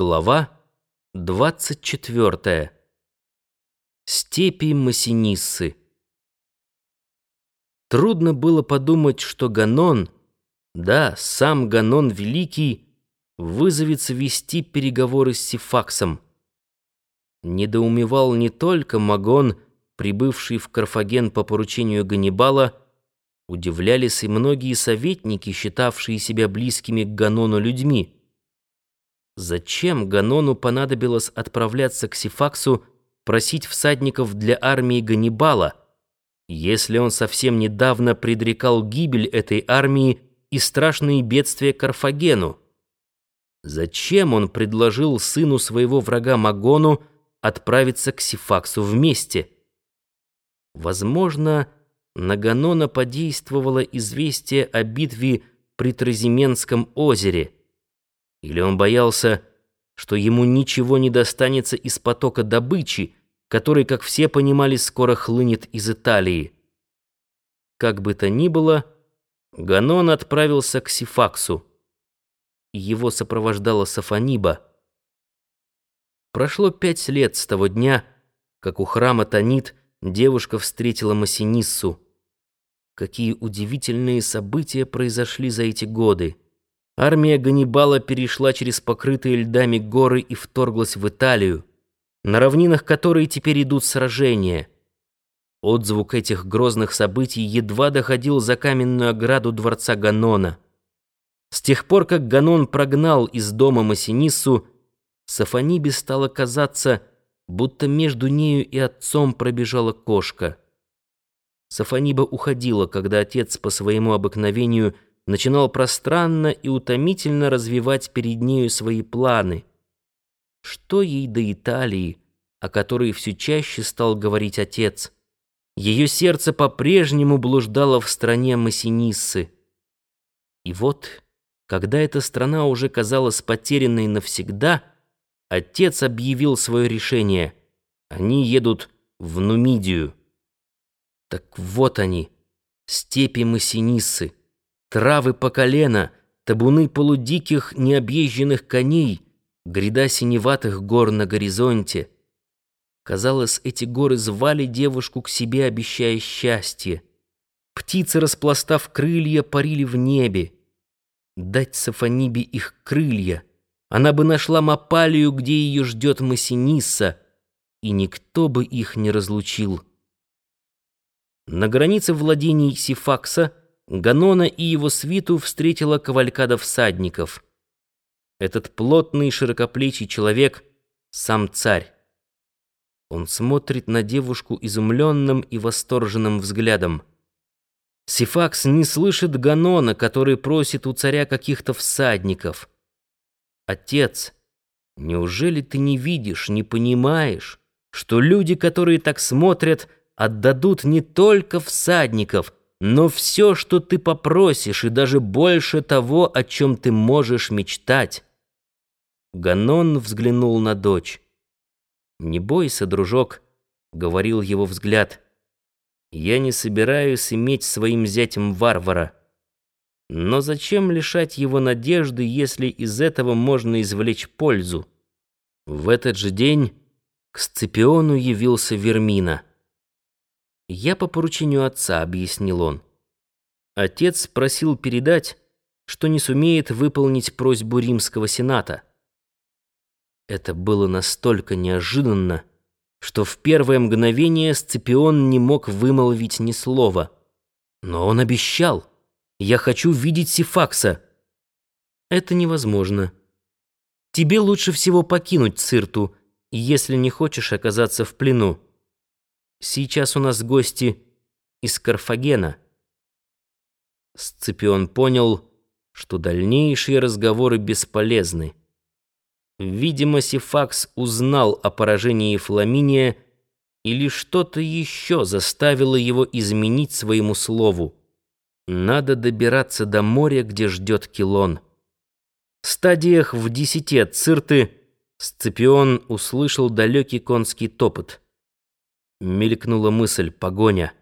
Глава 24. Степи Массиниссы. Трудно было подумать, что Ганон, да, сам Ганон Великий, вызовется вести переговоры с Сифаксом. Недоумевал не только Магон, прибывший в Карфаген по поручению Ганнибала, удивлялись и многие советники, считавшие себя близкими к Ганону людьми. Зачем Ганону понадобилось отправляться к Сифаксу просить всадников для армии Ганнибала, если он совсем недавно предрекал гибель этой армии и страшные бедствия Карфагену? Зачем он предложил сыну своего врага Магону отправиться к Сифаксу вместе? Возможно, на Ганона подействовало известие о битве при Тразименском озере – или он боялся, что ему ничего не достанется из потока добычи, который, как все понимали, скоро хлынет из Италии. Как бы то ни было, Ганон отправился к Сифаксу. Его сопровождала Сафониба. Прошло пять лет с того дня, как у храма Танит девушка встретила Массиниссу. Какие удивительные события произошли за эти годы. Армия Ганнибала перешла через покрытые льдами горы и вторглась в Италию, на равнинах которой теперь идут сражения. Отзвук этих грозных событий едва доходил за каменную ограду дворца Ганона. С тех пор, как Ганон прогнал из дома Массиниссу, Сафонибе стало казаться, будто между нею и отцом пробежала кошка. Сафониба уходила, когда отец по своему обыкновению – начинал пространно и утомительно развивать перед нею свои планы. Что ей до Италии, о которой все чаще стал говорить отец? Ее сердце по-прежнему блуждало в стране Массиниссы. И вот, когда эта страна уже казалась потерянной навсегда, отец объявил свое решение. Они едут в Нумидию. Так вот они, степи Массиниссы. Травы по колено, табуны полудиких необъезженных коней, гряда синеватых гор на горизонте. Казалось, эти горы звали девушку к себе, обещая счастье. Птицы, распластав крылья, парили в небе. Дать Сафонибе их крылья. Она бы нашла Мапалию, где ее ждет Массинисса, и никто бы их не разлучил. На границе владений Сифакса — Ганона и его свиту встретила кавалькада всадников. Этот плотный широкоплечий человек — сам царь. Он смотрит на девушку изумленным и восторженным взглядом. Сифакс не слышит Ганона, который просит у царя каких-то всадников. «Отец, неужели ты не видишь, не понимаешь, что люди, которые так смотрят, отдадут не только всадников — но все, что ты попросишь, и даже больше того, о чем ты можешь мечтать. Ганон взглянул на дочь. «Не бойся, дружок», — говорил его взгляд. «Я не собираюсь иметь своим зятем варвара. Но зачем лишать его надежды, если из этого можно извлечь пользу?» В этот же день к Сципиону явился Вермина. «Я по поручению отца», — объяснил он. Отец просил передать, что не сумеет выполнить просьбу Римского Сената. Это было настолько неожиданно, что в первое мгновение Сципион не мог вымолвить ни слова. Но он обещал. «Я хочу видеть Сифакса». «Это невозможно. Тебе лучше всего покинуть Цирту, если не хочешь оказаться в плену». Сейчас у нас гости из Карфагена. Сципион понял, что дальнейшие разговоры бесполезны. Видимо, Сифакс узнал о поражении Фламиния или что-то еще заставило его изменить своему слову. Надо добираться до моря, где ждет Килон. В стадиях в десяти от Цирты Сципион услышал далекий конский топот — Мелькнула мысль «погоня».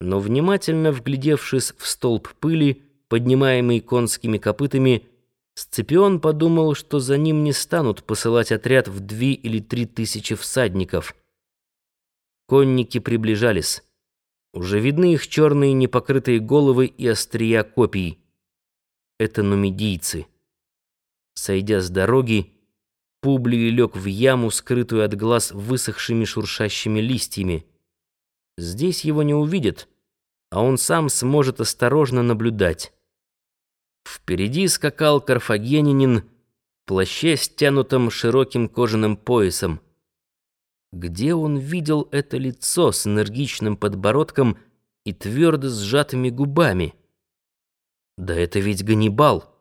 Но внимательно вглядевшись в столб пыли, поднимаемый конскими копытами, Сципион подумал, что за ним не станут посылать отряд в две или три тысячи всадников. Конники приближались. Уже видны их черные непокрытые головы и острия копий. Это нумидийцы. Сойдя с дороги, Публий лег в яму, скрытую от глаз высохшими шуршащими листьями. Здесь его не увидят, а он сам сможет осторожно наблюдать. Впереди скакал карфагенянин в плаще, стянутом широким кожаным поясом. Где он видел это лицо с энергичным подбородком и твердо сжатыми губами? Да это ведь Ганнибал!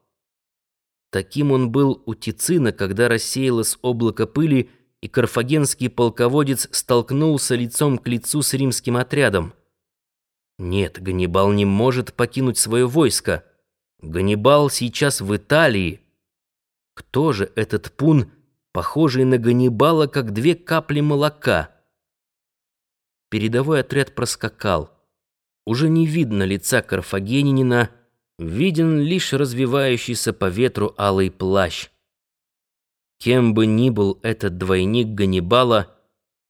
Таким он был у Тицина, когда рассеялось облако пыли, и карфагенский полководец столкнулся лицом к лицу с римским отрядом. Нет, Ганнибал не может покинуть свое войско. Ганнибал сейчас в Италии. Кто же этот пун, похожий на Ганнибала, как две капли молока? Передовой отряд проскакал. Уже не видно лица карфагенинина, виден лишь развивающийся по ветру алый плащ. Кем бы ни был этот двойник Ганнибала,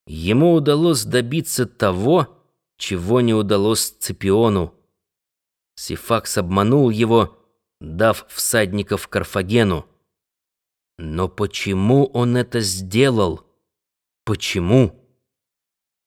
ему удалось добиться того, чего не удалось Сципиону. Сифакс обманул его, дав всадников Карфагену. Но почему он это сделал? Почему?